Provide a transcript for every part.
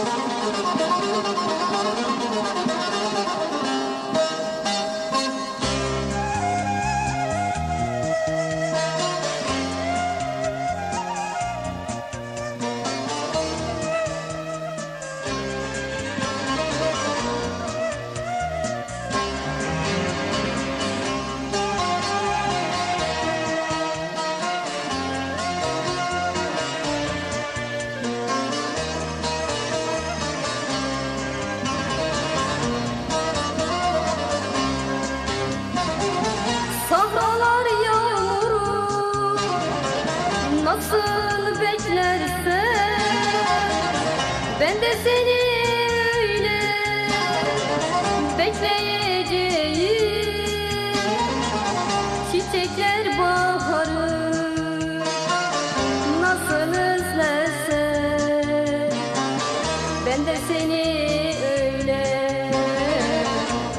Thank you. Ben de seni öyle bekleyeceğim. Çiçekler baharı nasıl özlerse Ben de seni öyle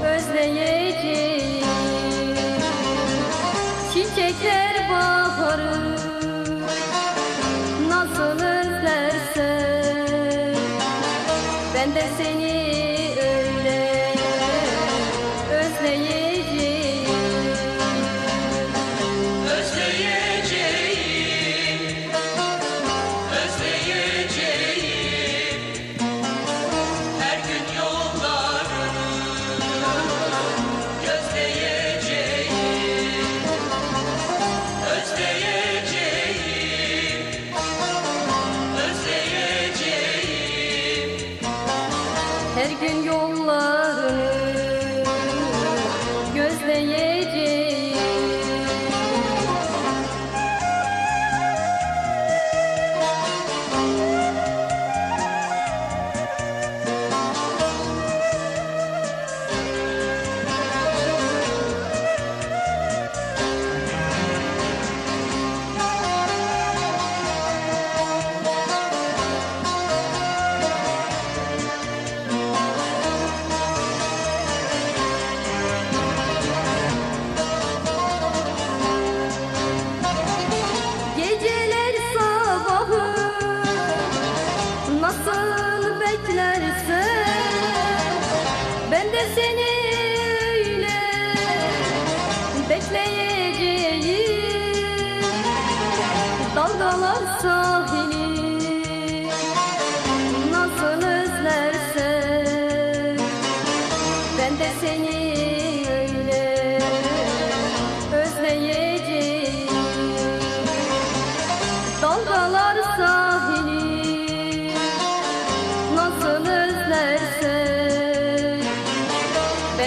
özleyeceğim. Çiçekler baharı Ben de seni öyle özleyeceğim Her gün seni öyle bekleyeceğim. Dalgalar sahili nasıl özlerse Ben de seni öyle özleyeceğim. Dalgalar sahili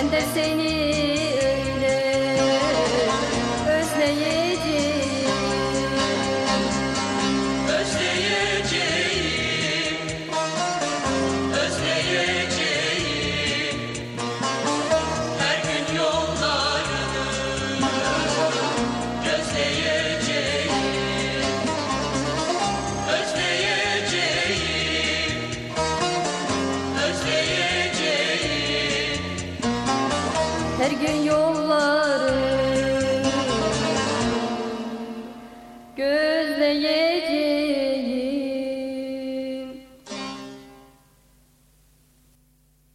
Ben de seni her gün yolları gözleyip